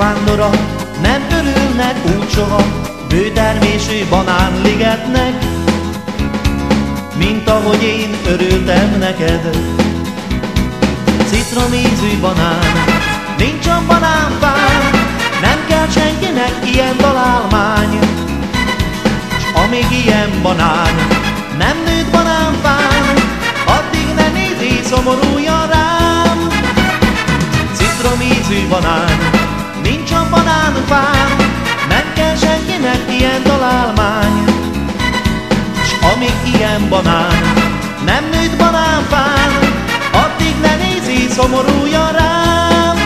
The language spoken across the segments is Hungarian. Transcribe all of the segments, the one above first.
vándora, nem örülnek úgy soha, bőtermésű banánligetnek, mint ahogy én örültem neked. Citromízű banán, nincs a banánfán, nem kell senkinek ilyen találmány. S amíg ilyen banán, nem nőtt banánfán, addig ne nézi szomorúja rám. Citromízű banán, banán, nem nőtt banánfán, addig ne nézi szomorúja rám.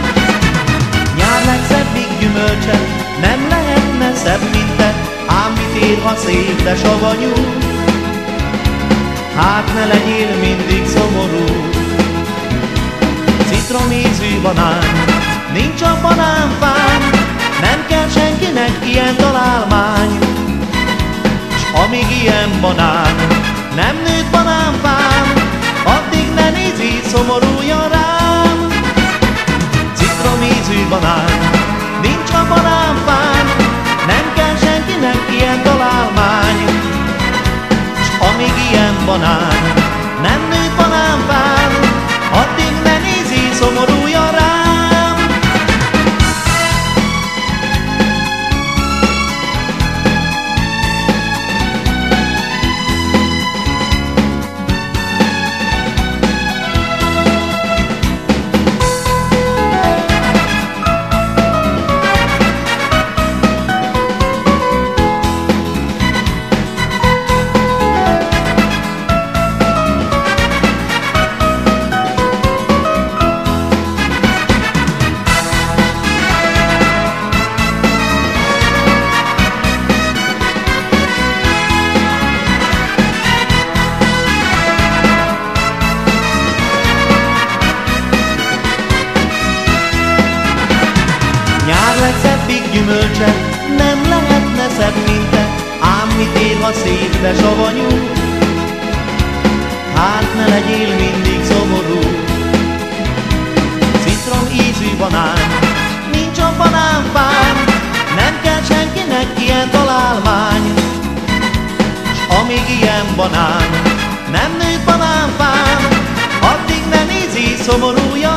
Nyár legszebbik gyümölcse, nem lehetne szebb, mint te, ám mit ér, ha szép, de savanyú. Hát ne legyél mindig szomorú. Citromízű banán, nincs a banánfán, nem kell senkinek ilyen találmány. S amíg ilyen banán, szomorúja rám. Citromízű banán, nincs a banánfán, nem kell senkinek ilyen találmány. S amíg ilyen banán, gyümölcse, nem lehetne szebb, mint te, ám mit ér, ha szép, de savanyú. Hát ne legyél mindig szomorú. Citrom ízű banán, nincs a banánfán, nem kell senkinek ilyen találmány. S amíg ilyen banán, nem nőtt banánfán, addig ne nézi szomorúja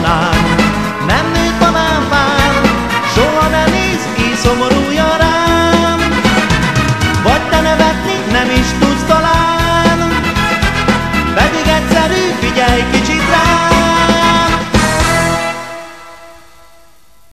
mondanám Nem nő tanám vár Soha ne néz ki szomorúja rá.